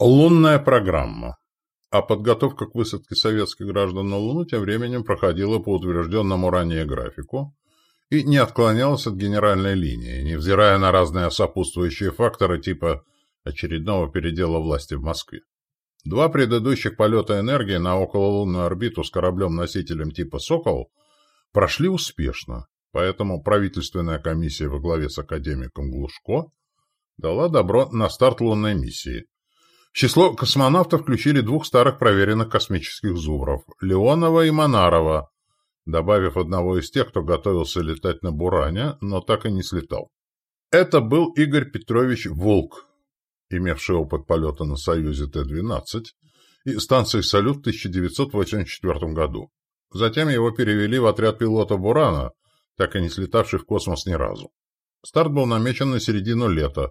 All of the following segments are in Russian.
Лунная программа. А подготовка к высадке советских граждан на Луну тем временем проходила по утвержденному ранее графику и не отклонялась от генеральной линии, невзирая на разные сопутствующие факторы типа очередного передела власти в Москве. Два предыдущих полета энергии на окололунную орбиту с кораблем-носителем типа «Сокол» прошли успешно, поэтому правительственная комиссия во главе с академиком Глушко дала добро на старт лунной миссии – в число космонавтов включили двух старых проверенных космических зубров – Леонова и Монарова, добавив одного из тех, кто готовился летать на Буране, но так и не слетал. Это был Игорь Петрович Волк, имевший опыт полета на Союзе Т-12 и станции «Салют» в 1984 году. Затем его перевели в отряд пилота Бурана, так и не слетавший в космос ни разу. Старт был намечен на середину лета,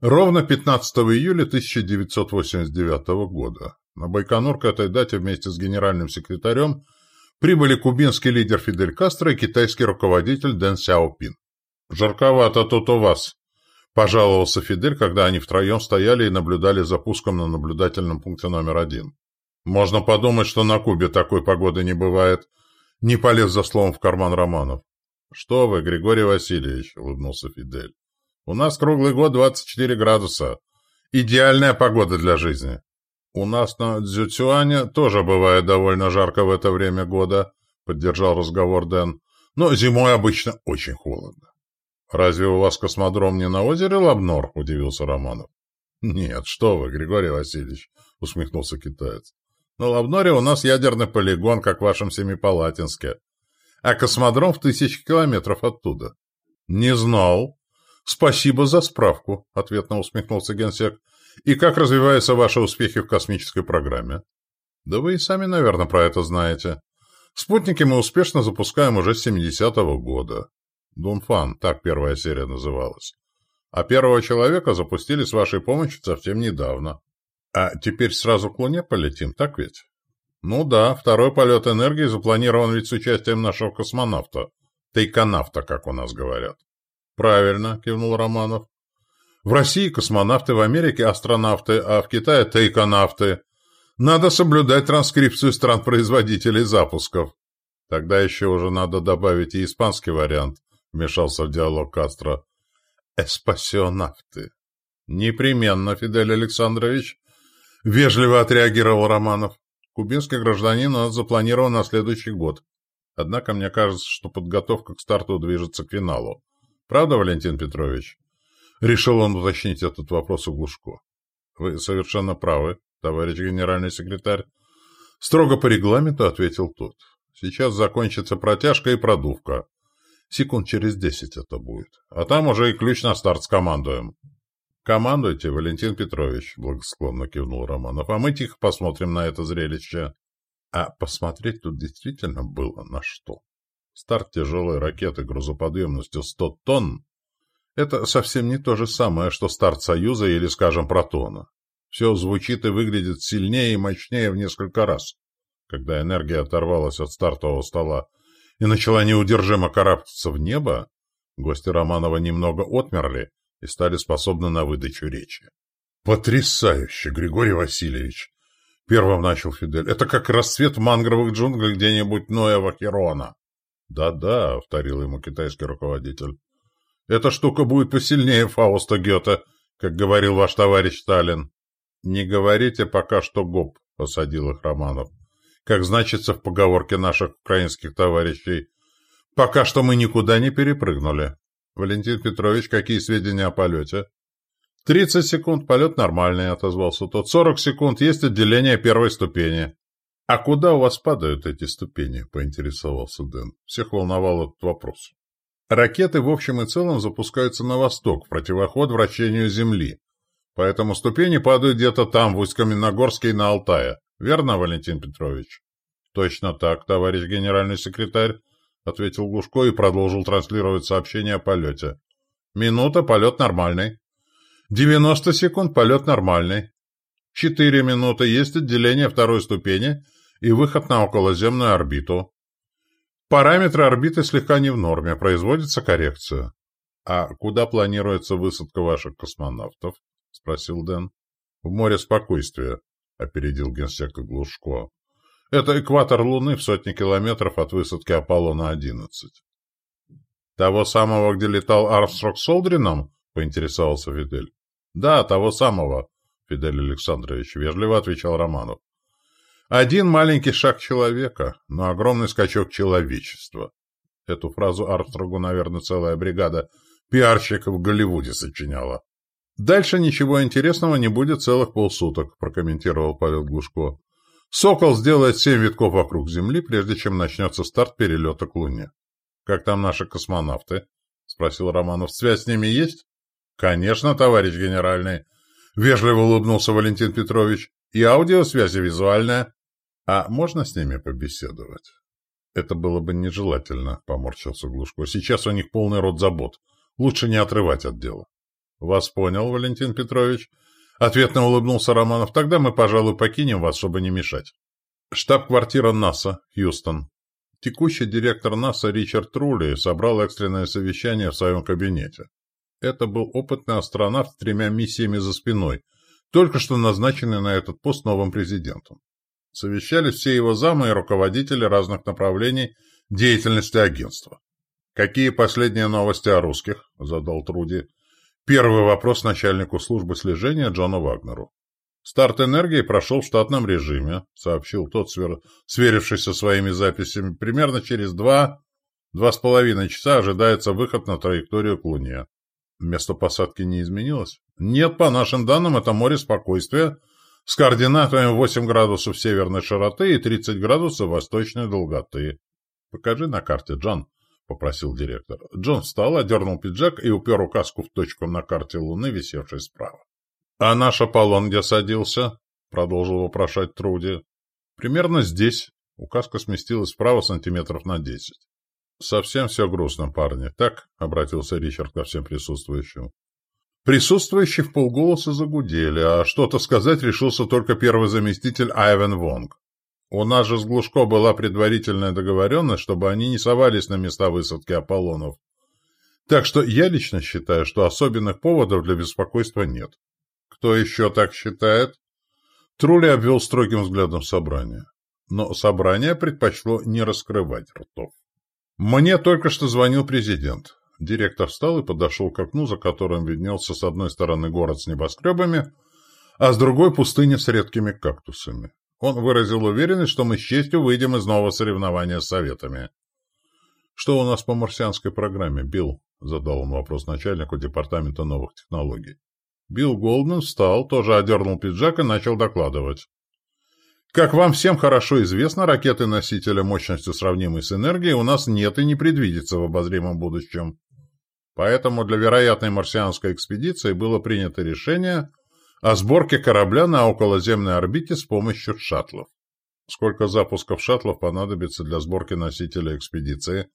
Ровно 15 июля 1989 года на Байконур к этой дате вместе с генеральным секретарем прибыли кубинский лидер Фидель Кастро и китайский руководитель Дэн Сяопин. «Жарковато тут у вас», – пожаловался Фидель, когда они втроем стояли и наблюдали за пуском на наблюдательном пункте номер один. «Можно подумать, что на Кубе такой погоды не бывает», – не полез за словом в карман Романов. «Что вы, Григорий Васильевич», – улыбнулся Фидель. У нас круглый год 24 градуса. Идеальная погода для жизни. У нас на Дзюцюане тоже бывает довольно жарко в это время года, поддержал разговор Дэн. Но зимой обычно очень холодно. Разве у вас космодром не на озере Лабнор? удивился Романов. Нет, что вы, Григорий Васильевич, усмехнулся китаец. На Лабноре у нас ядерный полигон, как в вашем Семипалатинске. А космодром в тысячи километров оттуда. Не знал, «Спасибо за справку», — ответно усмехнулся генсек. «И как развиваются ваши успехи в космической программе?» «Да вы и сами, наверное, про это знаете. Спутники мы успешно запускаем уже с 70-го года. Дунфан, так первая серия называлась. А первого человека запустили с вашей помощью совсем недавно. А теперь сразу к Луне полетим, так ведь?» «Ну да, второй полет энергии запланирован ведь с участием нашего космонавта. Тайконавта, как у нас говорят. Правильно, кивнул Романов. В России космонавты, в Америке астронавты, а в Китае тайконавты. Надо соблюдать транскрипцию стран-производителей запусков. Тогда еще уже надо добавить и испанский вариант, вмешался в диалог Кастро. Эспасионавты. Непременно, Фидель Александрович. Вежливо отреагировал Романов. Кубинский гражданин у нас запланирован на следующий год. Однако мне кажется, что подготовка к старту движется к финалу. Правда, Валентин Петрович? Решил он уточнить этот вопрос у Глушко. Вы совершенно правы, товарищ генеральный секретарь. Строго по регламенту ответил тот. Сейчас закончится протяжка и продувка. Секунд через десять это будет. А там уже и ключ на старт скомандуем. «Командуйте, Валентин Петрович», — благосклонно кивнул Романов, «а мы тихо посмотрим на это зрелище». А посмотреть тут действительно было на что. Старт тяжелой ракеты грузоподъемностью 100 тонн – это совсем не то же самое, что старт Союза или, скажем, Протона. Все звучит и выглядит сильнее и мощнее в несколько раз. Когда энергия оторвалась от стартового стола и начала неудержимо карабкаться в небо, гости Романова немного отмерли и стали способны на выдачу речи. «Потрясающе, Григорий Васильевич!» Первым начал Фидель. «Это как рассвет в мангровых джунглях где-нибудь Ноева Херона. «Да-да», — повторил ему китайский руководитель. «Эта штука будет посильнее Фауста Гёте, как говорил ваш товарищ Сталин». «Не говорите пока что гоп», — посадил их Романов. «Как значится в поговорке наших украинских товарищей. Пока что мы никуда не перепрыгнули». «Валентин Петрович, какие сведения о полете?» «Тридцать секунд, полет нормальный», — отозвался тот. «Сорок секунд, есть отделение первой ступени». «А куда у вас падают эти ступени?» — поинтересовался Дэн. Всех волновал этот вопрос. Ракеты в общем и целом запускаются на восток, в противоход вращению Земли. Поэтому ступени падают где-то там, в Усть-Каменогорске и на Алтае. Верно, Валентин Петрович? Точно так, товарищ генеральный секретарь, ответил Глушко и продолжил транслировать сообщение о полете. Минута, полет нормальный. Девяносто секунд, полет нормальный. Четыре минуты, есть отделение второй ступени — и выход на околоземную орбиту. Параметры орбиты слегка не в норме, производится коррекция. — А куда планируется высадка ваших космонавтов? — спросил Дэн. В море спокойствия, — опередил генсека Глушко. Это экватор Луны в сотни километров от высадки Аполлона-11. Того самого, где летал Армстронг с Олдрином? — поинтересовался Фидель. Да, того самого, Фидель Александрович, — вежливо отвечал Романов. Один маленький шаг человека, но огромный скачок человечества. Эту фразу Армстронгу, наверное, целая бригада пиарщиков в Голливуде сочиняла. «Дальше ничего интересного не будет целых полсуток», — прокомментировал Павел Глушко. «Сокол сделает семь витков вокруг Земли, прежде чем начнется старт перелета к Луне». «Как там наши космонавты?» — спросил Романов. «Связь с ними есть?» «Конечно, товарищ генеральный», — вежливо улыбнулся Валентин Петрович. «И аудиосвязь, и визуальная». «А можно с ними побеседовать?» «Это было бы нежелательно», — поморщился Глушко. «Сейчас у них полный рот забот. Лучше не отрывать от дела». «Вас понял, Валентин Петрович?» Ответно улыбнулся Романов. «Тогда мы, пожалуй, покинем вас, чтобы не мешать». Штаб-квартира НАСА, Хьюстон. Текущий директор НАСА Ричард Трули собрал экстренное совещание в своем кабинете. Это был опытный астронавт с тремя миссиями за спиной, только что назначенный на этот пост новым президентом. Совещались все его замы и руководители разных направлений деятельности агентства. «Какие последние новости о русских?» – задал Труди. Первый вопрос начальнику службы слежения Джону Вагнеру. «Старт энергии прошел в штатном режиме», — сообщил тот, свер... сверившись со своими записями. «Примерно через два, два с половиной часа ожидается выход на траекторию к Луне». Место посадки не изменилось? Нет, по нашим данным, это море спокойствия с координатами 8 градусов северной широты и 30 градусов восточной долготы. Покажи на карте, Джон. — попросил директор. Джон встал, одернул пиджак и упер указку в точку на карте Луны, висевшей справа. — А наш Аполлон где садился? — продолжил вопрошать Труди. — Примерно здесь. Указка сместилась вправо сантиметров на десять. — Совсем все грустно, парни. Так? — обратился Ричард ко всем присутствующим. Присутствующие в полголоса загудели, а что-то сказать решился только первый заместитель Айвен Вонг. У нас же с Глушко была предварительная договоренность, чтобы они не совались на места высадки Аполлонов. Так что я лично считаю, что особенных поводов для беспокойства нет. Кто еще так считает? Трули обвел строгим взглядом собрание. Но собрание предпочло не раскрывать ртов. Мне только что звонил президент. Директор встал и подошел к окну, за которым виднелся с одной стороны город с небоскребами, а с другой пустыня с редкими кактусами. Он выразил уверенность, что мы с честью выйдем из нового соревнования с Советами. «Что у нас по марсианской программе, Билл?» — задал он вопрос начальнику Департамента новых технологий. Билл Голден встал, тоже одернул пиджак и начал докладывать. Как вам всем хорошо известно, ракеты-носителя мощностью сравнимой с энергией у нас нет и не предвидится в обозримом будущем. Поэтому для вероятной марсианской экспедиции было принято решение о сборке корабля на околоземной орбите с помощью шаттлов. Сколько запусков шаттлов понадобится для сборки носителя экспедиции?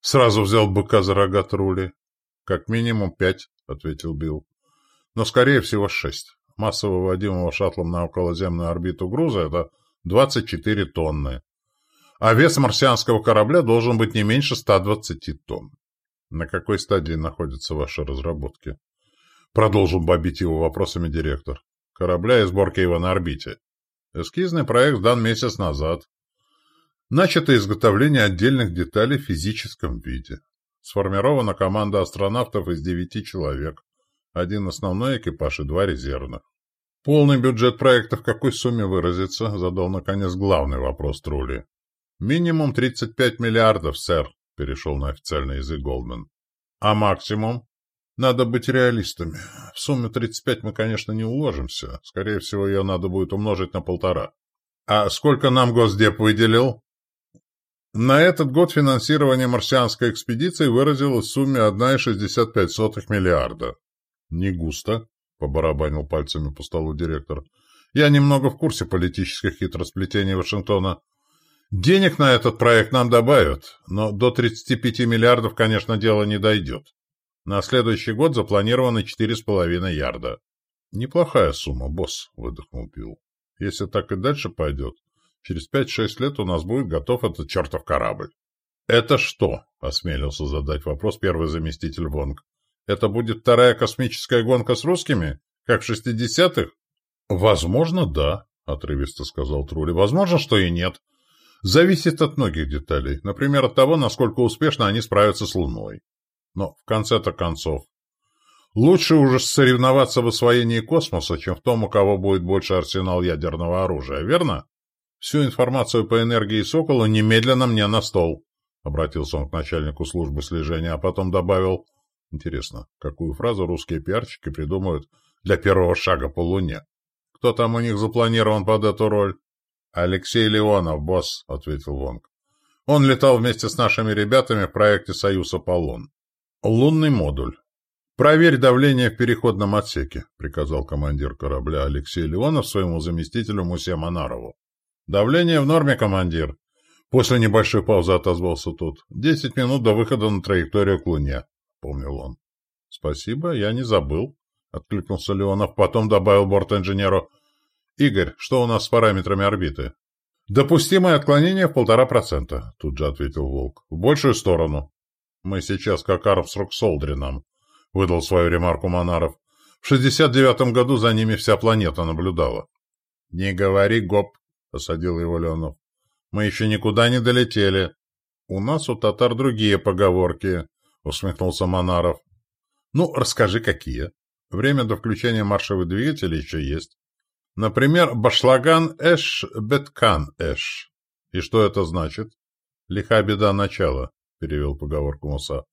Сразу взял быка за рога Трули. Как минимум пять, ответил Билл. Но скорее всего шесть. Масса выводимого шаттлом на околоземную орбиту груза – это 24 тонны. А вес марсианского корабля должен быть не меньше 120 тонн. На какой стадии находятся ваши разработки? Продолжил бобить его вопросами директор. Корабля и сборки его на орбите. Эскизный проект дан месяц назад. Начато изготовление отдельных деталей в физическом виде. Сформирована команда астронавтов из девяти человек. Один основной экипаж и два резервных. Полный бюджет проекта в какой сумме выразится? Задал, наконец, главный вопрос Трули. Минимум 35 миллиардов, сэр, перешел на официальный язык Голдман. А максимум? Надо быть реалистами. В сумме 35 мы, конечно, не уложимся. Скорее всего, ее надо будет умножить на полтора. А сколько нам Госдеп выделил? На этот год финансирование марсианской экспедиции выразилось в сумме 1,65 миллиарда. Не густо, побарабанил пальцами по столу директор. Я немного в курсе политических хитросплетений Вашингтона. Денег на этот проект нам добавят, но до 35 миллиардов, конечно, дело не дойдет. На следующий год запланировано 4,5 ярда. Неплохая сумма, босс, выдохнул Билл. Если так и дальше пойдет, через 5-6 лет у нас будет готов этот чертов корабль. Это что? Осмелился задать вопрос первый заместитель Вонг. Это будет вторая космическая гонка с русскими? Как в 60-х? Возможно, да, отрывисто сказал Трули. Возможно, что и нет. Зависит от многих деталей. Например, от того, насколько успешно они справятся с Луной. Но в конце-то концов, лучше уже соревноваться в освоении космоса, чем в том, у кого будет больше арсенал ядерного оружия, верно? Всю информацию по энергии Сокола немедленно мне на стол. Обратился он к начальнику службы слежения, а потом добавил... Интересно, какую фразу русские пиарщики придумают для первого шага по Луне? Кто там у них запланирован под эту роль? Алексей Леонов, босс, — ответил Вонг. Он летал вместе с нашими ребятами в проекте «Союз Аполлон». Лунный модуль. «Проверь давление в переходном отсеке», — приказал командир корабля Алексей Леонов своему заместителю Мусе Монарову. «Давление в норме, командир», После небольшой паузы отозвался тот. «Десять минут до выхода на траекторию к Луне», — помнил он. «Спасибо, я не забыл», — откликнулся Леонов. Потом добавил борт-инженеру. «Игорь, что у нас с параметрами орбиты?» «Допустимое отклонение в полтора процента», — тут же ответил Волк. «В большую сторону». «Мы сейчас как Армстронг с Олдрином», — выдал свою ремарку Монаров. «В шестьдесят девятом году за ними вся планета наблюдала». «Не говори, гоп», — осадил его Леонов. Мы еще никуда не долетели. У нас у татар другие поговорки, усмехнулся Монаров. Ну, расскажи, какие. Время до включения маршевых двигателей еще есть. Например, башлаган эш беткан эш. И что это значит? Лиха беда начала, перевел поговорку Муса.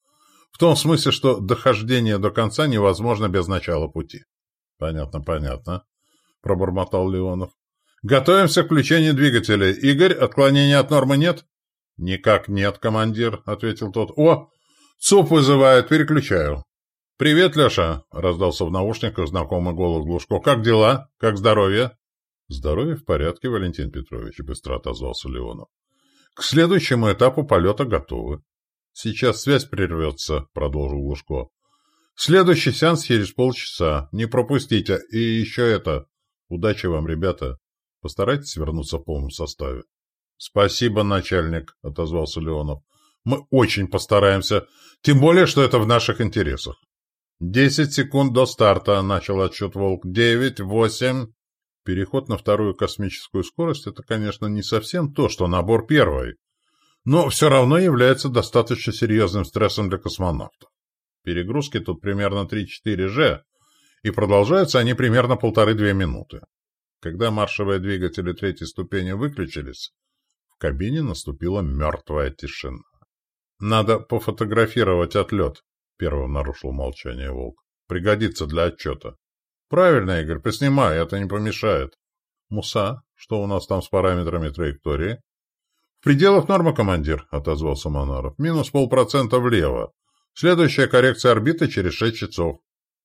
В том смысле, что дохождение до конца невозможно без начала пути. Понятно, понятно, пробормотал Леонов. «Готовимся к включению двигателя. Игорь, отклонения от нормы нет?» «Никак нет, командир», — ответил тот. «О, ЦУП вызывает, переключаю». «Привет, Леша», — раздался в наушниках знакомый голос Глушко. «Как дела? Как здоровье?» «Здоровье в порядке, Валентин Петрович», — быстро отозвался Леонов. «К следующему этапу полета готовы». «Сейчас связь прервется», — продолжил Глушко. «Следующий сеанс через полчаса. Не пропустите. И еще это. Удачи вам, ребята». Постарайтесь вернуться в полном составе. — Спасибо, начальник, — отозвался Леонов. — Мы очень постараемся, тем более, что это в наших интересах. — Десять секунд до старта, — начал отсчет Волк. — Девять, восемь... Переход на вторую космическую скорость — это, конечно, не совсем то, что набор первой, но все равно является достаточно серьезным стрессом для космонавтов. Перегрузки тут примерно 3-4 G, и продолжаются они примерно полторы-две минуты. Когда маршевые двигатели третьей ступени выключились, в кабине наступила мертвая тишина. «Надо пофотографировать отлет», — первым нарушил молчание Волк. «Пригодится для отчета». «Правильно, Игорь, поснимай, это не помешает». «Муса, что у нас там с параметрами траектории?» «В пределах нормы, командир», — отозвался Монаров. «Минус полпроцента влево. Следующая коррекция орбиты через шесть часов».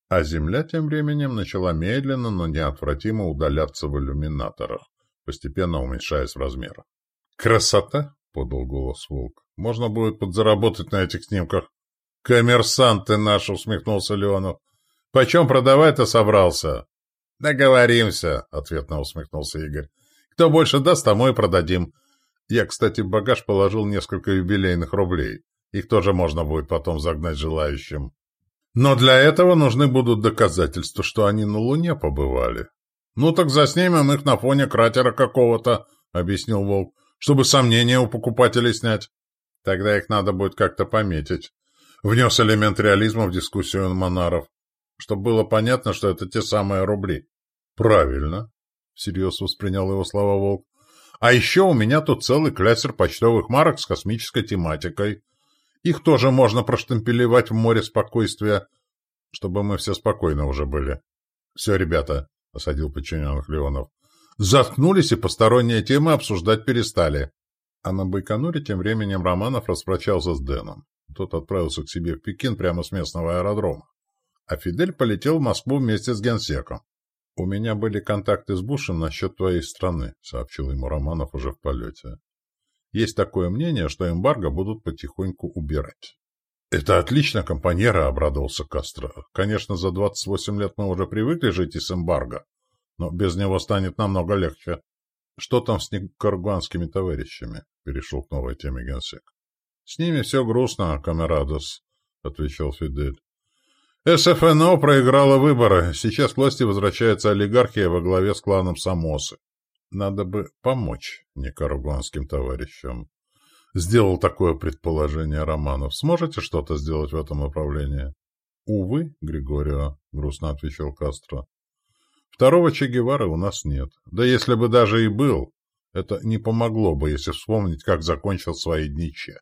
А Земля тем временем начала медленно, но неотвратимо удаляться в иллюминаторах, постепенно уменьшаясь в размерах. «Красота!» — подал голос Волк. «Можно будет подзаработать на этих снимках». «Коммерсант ты наш!» — усмехнулся Леонов. «Почем продавать-то собрался?» «Договоримся!» — ответно усмехнулся Игорь. «Кто больше даст, тому и продадим. Я, кстати, в багаж положил несколько юбилейных рублей. Их тоже можно будет потом загнать желающим». Но для этого нужны будут доказательства, что они на Луне побывали. «Ну так заснимем их на фоне кратера какого-то», — объяснил Волк, «чтобы сомнения у покупателей снять. Тогда их надо будет как-то пометить». Внес элемент реализма в дискуссию Монаров, чтобы было понятно, что это те самые рубли. «Правильно», — всерьез воспринял его слова Волк. «А еще у меня тут целый клясер почтовых марок с космической тематикой». Их тоже можно проштемпелевать в море спокойствия, чтобы мы все спокойно уже были. — Все, ребята, — осадил подчиненных Леонов, — заткнулись и посторонние темы обсуждать перестали. А на Байконуре тем временем Романов распрощался с Дэном. Тот отправился к себе в Пекин прямо с местного аэродрома. А Фидель полетел в Москву вместе с генсеком. «У меня были контакты с Бушем насчет твоей страны», — сообщил ему Романов уже в полете. Есть такое мнение, что эмбарго будут потихоньку убирать. «Это отлично, компаньера», — обрадовался Кастро. «Конечно, за 28 лет мы уже привыкли жить и с эмбарго, но без него станет намного легче». «Что там с никаргуанскими товарищами?» — перешел к новой теме генсек. «С ними все грустно, камерадос», — отвечал Фидель. СФНО проиграла выборы. Сейчас власти возвращается олигархия во главе с кланом Самосы. Надо бы помочь никарагуанским товарищам. Сделал такое предположение Романов. Сможете что-то сделать в этом направлении? Увы, Григорио, грустно отвечал Кастро. Второго Че Гевары у нас нет. Да если бы даже и был, это не помогло бы, если вспомнить, как закончил свои дни Че.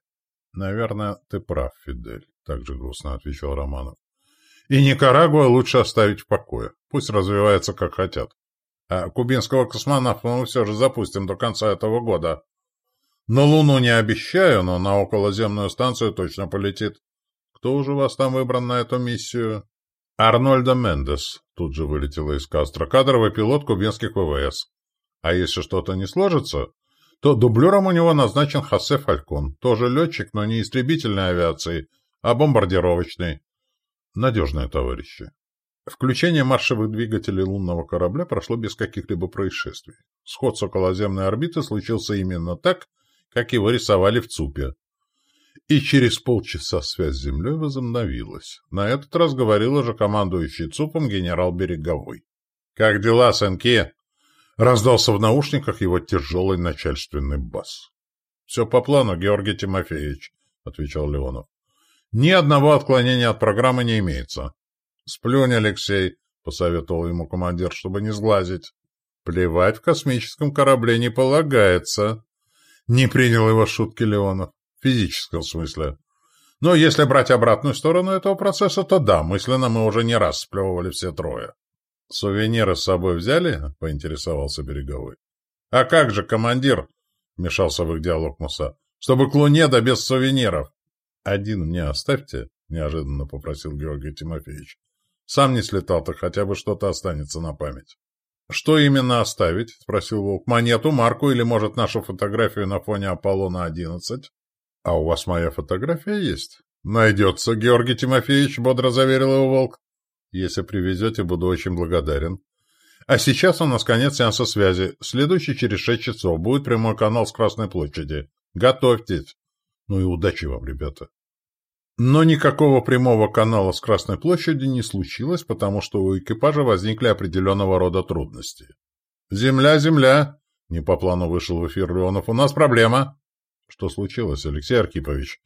Наверное, ты прав, Фидель, также грустно отвечал Романов. И Никарагуа лучше оставить в покое. Пусть развивается как хотят. А кубинского космонавта мы все же запустим до конца этого года. На Луну не обещаю, но на околоземную станцию точно полетит. Кто уже вас там выбран на эту миссию? Арнольдо Мендес. Тут же вылетела из Кастро. Кадровый пилот кубинских ВВС. А если что-то не сложится, то дублером у него назначен Хосе Фалькон. Тоже летчик, но не истребительной авиации, а бомбардировочный. Надежные товарищи. Включение маршевых двигателей лунного корабля прошло без каких-либо происшествий. Сход с околоземной орбиты случился именно так, как его рисовали в ЦУПе. И через полчаса связь с Землей возобновилась. На этот раз говорил уже командующий ЦУПом генерал Береговой. «Как дела, сынки?» Раздался в наушниках его тяжелый начальственный бас. «Все по плану, Георгий Тимофеевич», — отвечал Леонов. Ни одного отклонения от программы не имеется. — Сплюнь, Алексей, — посоветовал ему командир, чтобы не сглазить. — Плевать в космическом корабле не полагается. Не принял его шутки Леонов. В физическом смысле. Но если брать обратную сторону этого процесса, то да, мысленно мы уже не раз сплевывали все трое. — Сувениры с собой взяли? — поинтересовался Береговой. — А как же, командир? — вмешался в их диалог Муса. — Чтобы к Луне да без сувениров. «Один мне оставьте», — неожиданно попросил Георгий Тимофеевич. «Сам не слетал, так хотя бы что-то останется на память». «Что именно оставить?» — спросил Волк. «Монету, марку или, может, нашу фотографию на фоне Аполлона-11?» «А у вас моя фотография есть?» «Найдется, Георгий Тимофеевич», — бодро заверил его Волк. «Если привезете, буду очень благодарен. А сейчас у нас конец сеанса связи. Следующий через шесть часов будет прямой канал с Красной площади. Готовьтесь. Ну и удачи вам, ребята». Но никакого прямого канала с Красной площади не случилось, потому что у экипажа возникли определенного рода трудности. «Земля, земля!» — не по плану вышел в эфир Леонов. «У нас проблема!» «Что случилось, Алексей Архипович?»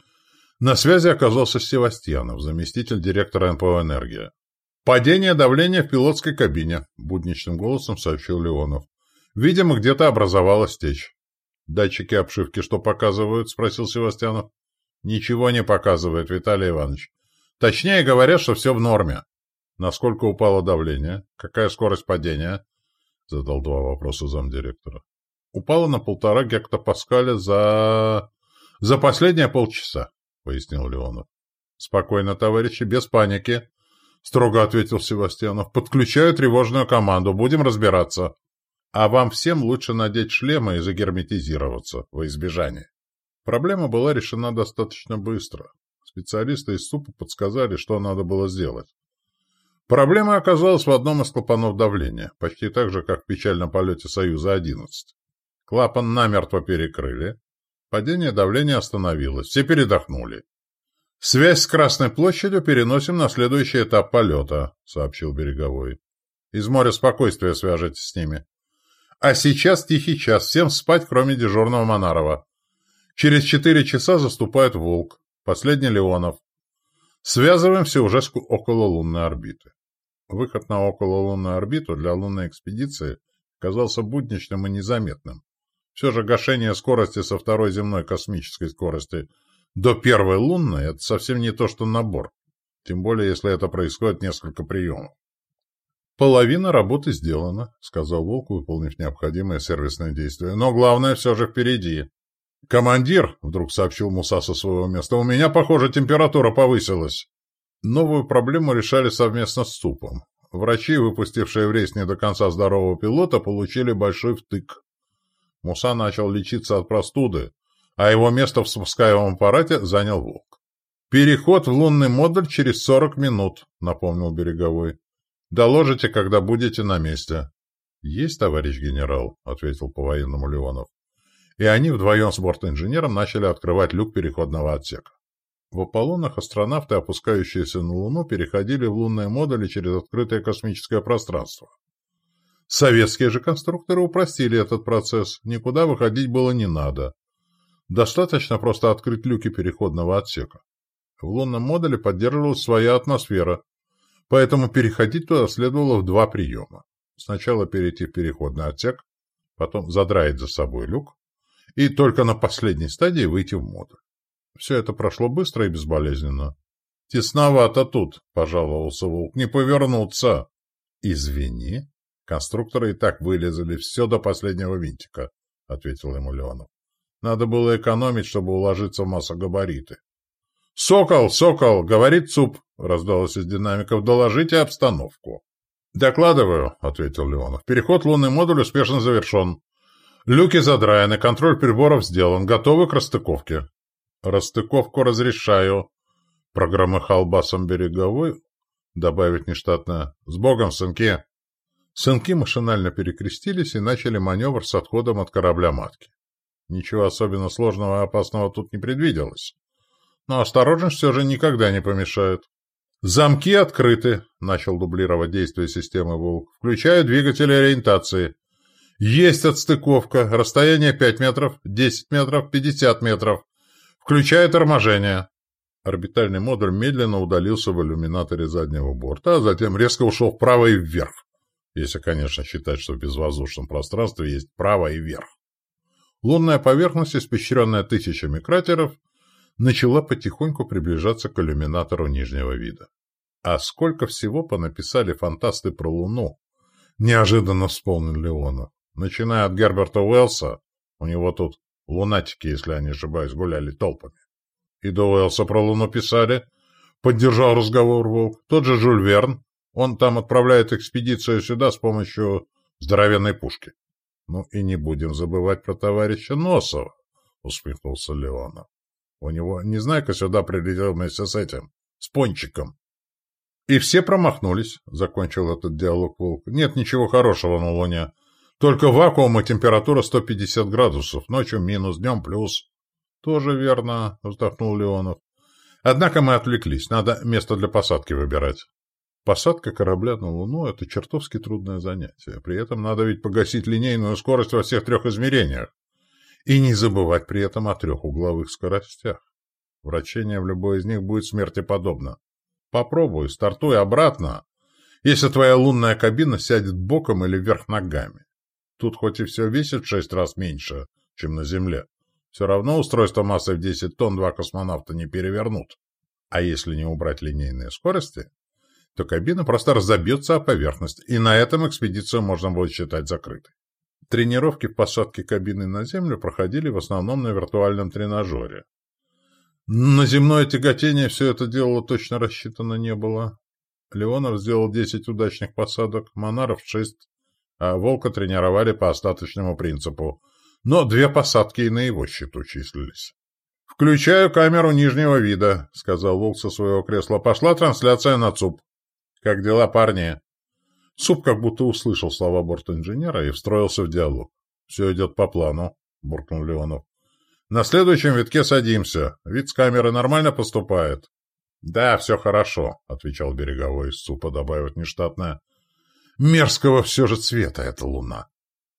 На связи оказался Севастьянов, заместитель директора НПО «Энергия». «Падение давления в пилотской кабине», — будничным голосом сообщил Леонов. «Видимо, где-то образовалась течь». «Датчики обшивки что показывают?» — спросил Севастьянов. Ничего не показывает, Виталий Иванович. Точнее говорят, что все в норме. Насколько упало давление? Какая скорость падения? Задал два вопроса замдиректора. Упало на полтора гектопаскаля за... за последние полчаса, пояснил Леонов. Спокойно, товарищи, без паники. Строго ответил Севастьянов. Подключаю тревожную команду, будем разбираться. А вам всем лучше надеть шлемы и загерметизироваться во избежание. Проблема была решена достаточно быстро. Специалисты из СУПа подсказали, что надо было сделать. Проблема оказалась в одном из клапанов давления, почти так же, как в печальном полете «Союза-11». Клапан намертво перекрыли. Падение давления остановилось. Все передохнули. «Связь с Красной площадью переносим на следующий этап полета», — сообщил Береговой. «Из моря спокойствия свяжетесь с ними. А сейчас тихий час. Всем спать, кроме дежурного Монарова. Через четыре часа заступает Волк, последний Леонов. Связываемся уже с окололунной орбиты. Выход на окололунную орбиту для лунной экспедиции казался будничным и незаметным. Все же гашение скорости со второй земной космической скорости до первой лунной – это совсем не то, что набор. Тем более, если это происходит несколько приемов. «Половина работы сделана», — сказал Волк, выполнив необходимые сервисные действия. «Но главное все же впереди. «Командир», — вдруг сообщил Муса со своего места, — «у меня, похоже, температура повысилась». Новую проблему решали совместно с СУПом. Врачи, выпустившие в рейс не до конца здорового пилота, получили большой втык. Муса начал лечиться от простуды, а его место в спускаемом аппарате занял Волк. «Переход в лунный модуль через сорок минут», — напомнил Береговой. «Доложите, когда будете на месте». «Есть, товарищ генерал», — ответил по-военному Леонов и они вдвоем с бортинженером начали открывать люк переходного отсека. В Аполлонах астронавты, опускающиеся на Луну, переходили в лунные модули через открытое космическое пространство. Советские же конструкторы упростили этот процесс, никуда выходить было не надо. Достаточно просто открыть люки переходного отсека. В лунном модуле поддерживалась своя атмосфера, поэтому переходить туда следовало в два приема. Сначала перейти в переходный отсек, потом задраить за собой люк, и только на последней стадии выйти в модуль. Все это прошло быстро и безболезненно. «Тесновато тут», — пожаловался Волк, — «не повернуться». «Извини», Конструкторы и так вылезали все до последнего винтика, — ответил ему Леонов. Надо было экономить, чтобы уложиться в массогабариты. — Сокол, Сокол, говорит ЦУП, — раздалось из динамиков, — доложите обстановку. — Докладываю, — ответил Леонов. — Переход лунный модуль успешно завершен. Люки задраены, контроль приборов сделан, готовы к расстыковке. — Расстыковку разрешаю, — прогромыхал басом береговой, добавить нештатно. — С Богом, сынки! Сынки машинально перекрестились и начали маневр с отходом от корабля-матки. Ничего особенно сложного и опасного тут не предвиделось. Но осторожность все же никогда не помешает. «Замки открыты», — начал дублировать действие системы «Волк». «Включаю двигатели ориентации. Есть отстыковка. Расстояние 5 метров, 10 метров, 50 метров. Включаю торможение». Орбитальный модуль медленно удалился в иллюминаторе заднего борта, а затем резко ушел вправо и вверх. Если, конечно, считать, что в безвоздушном пространстве есть право и верх. Лунная поверхность, испещренная тысячами кратеров, начала потихоньку приближаться к иллюминатору нижнего вида. А сколько всего понаписали фантасты про Луну? Неожиданно вспомнил Леонов. Начиная от Герберта Уэллса, у него тут лунатики, если я не ошибаюсь, гуляли толпами. И до Уэллса про Луну писали. Поддержал разговор Волк. Тот же Жюль Верн, он там отправляет экспедицию сюда с помощью здоровенной пушки. Ну и не будем забывать про товарища Носова, усмехнулся Леонов. У него, не знаю-ка, сюда прилетел вместе с этим, с пончиком. И все промахнулись, закончил этот диалог Волк. Нет ничего хорошего на Луне. Только вакуум и температура 150 градусов, ночью минус, днем плюс. Тоже верно, вздохнул Леонов. Однако мы отвлеклись, надо место для посадки выбирать. Посадка корабля на Луну — это чертовски трудное занятие. При этом надо ведь погасить линейную скорость во всех трех измерениях. И не забывать при этом о трех угловых скоростях. Вращение в любой из них будет смерти подобно. Попробуй, стартуй обратно, если твоя лунная кабина сядет боком или вверх ногами. Тут хоть и все весит шесть раз меньше, чем на Земле, все равно устройство массой в 10 тонн два космонавта не перевернут. А если не убрать линейные скорости, то кабина просто разобьется о поверхность, и на этом экспедицию можно будет считать закрытой. Тренировки в посадке кабины на Землю проходили в основном на виртуальном тренажере. На земное тяготение все это дело точно рассчитано не было. Леонов сделал 10 удачных посадок, Монаров — 6, а Волка тренировали по остаточному принципу. Но две посадки и на его счету числились. «Включаю камеру нижнего вида», — сказал Волк со своего кресла. «Пошла трансляция на ЦУП». «Как дела, парни?» Суп как будто услышал слова борт-инженера и встроился в диалог. «Все идет по плану», — буркнул Леонов. «На следующем витке садимся. Вид с камеры нормально поступает?» «Да, все хорошо», — отвечал береговой из супа, добавив нештатное. «Мерзкого все же цвета эта луна».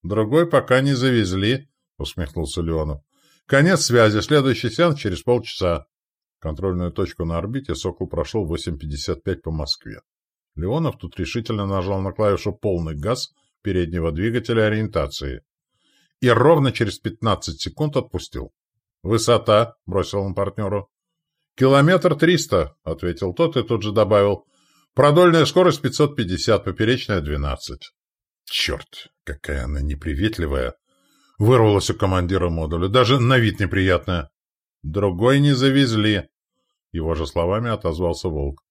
«Другой пока не завезли», — усмехнулся Леонов. «Конец связи. Следующий сеанс через полчаса». Контрольную точку на орбите «Сокол» прошел 8.55 по Москве. Леонов тут решительно нажал на клавишу «Полный газ» переднего двигателя ориентации и ровно через 15 секунд отпустил. «Высота», — бросил он партнеру. «Километр триста», — ответил тот и тут же добавил. «Продольная скорость 550, поперечная 12». «Черт, какая она неприветливая!» — вырвалась у командира модуля. «Даже на вид неприятная». «Другой не завезли», — его же словами отозвался Волк.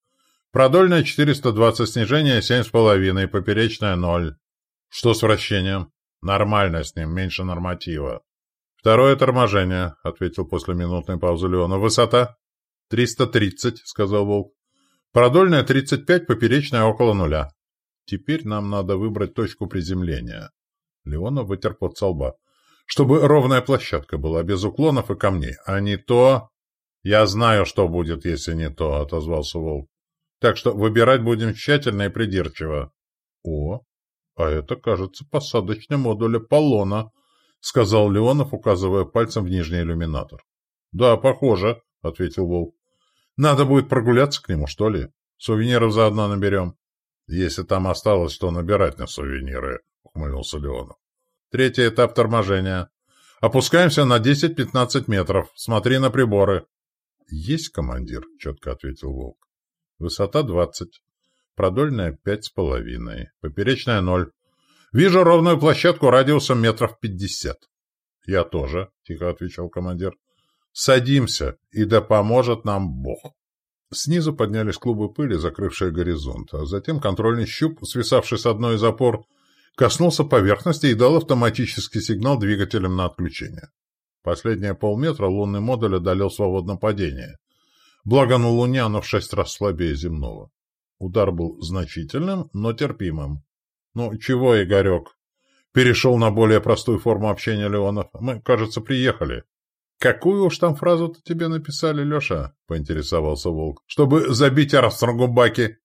Продольная 420, снижение 7,5, поперечная 0. Что с вращением? Нормально с ним, меньше норматива. Второе торможение, ответил после минутной паузы Леона. Высота? 330, сказал Волк. Продольная 35, поперечная около нуля. Теперь нам надо выбрать точку приземления. Леонов вытер под лба. Чтобы ровная площадка была, без уклонов и камней, а не то... Я знаю, что будет, если не то, — отозвался Волк. Так что выбирать будем тщательно и придирчиво. — О, а это, кажется, посадочный модуль Аполлона, — сказал Леонов, указывая пальцем в нижний иллюминатор. — Да, похоже, — ответил Волк. — Надо будет прогуляться к нему, что ли? Сувениров заодно наберем. — Если там осталось что набирать на сувениры, — ухмыльнулся Леонов. — Третий этап торможения. Опускаемся на 10-15 метров. Смотри на приборы. — Есть, командир, — четко ответил Волк. — Высота 20. Продольная пять с половиной. Поперечная ноль. Вижу ровную площадку радиусом метров пятьдесят. Я тоже, тихо отвечал командир. Садимся, и да поможет нам Бог. Снизу поднялись клубы пыли, закрывшие горизонт, а затем контрольный щуп, свисавший с одной из опор, коснулся поверхности и дал автоматический сигнал двигателям на отключение. Последние полметра лунный модуль одолел свободное падение. Благо на Луне оно в шесть раз слабее земного. Удар был значительным, но терпимым. «Ну, чего, Игорек?» Перешел на более простую форму общения Леонов. «Мы, кажется, приехали». «Какую уж там фразу-то тебе написали, Леша?» — поинтересовался Волк. «Чтобы забить Армстронгу баки».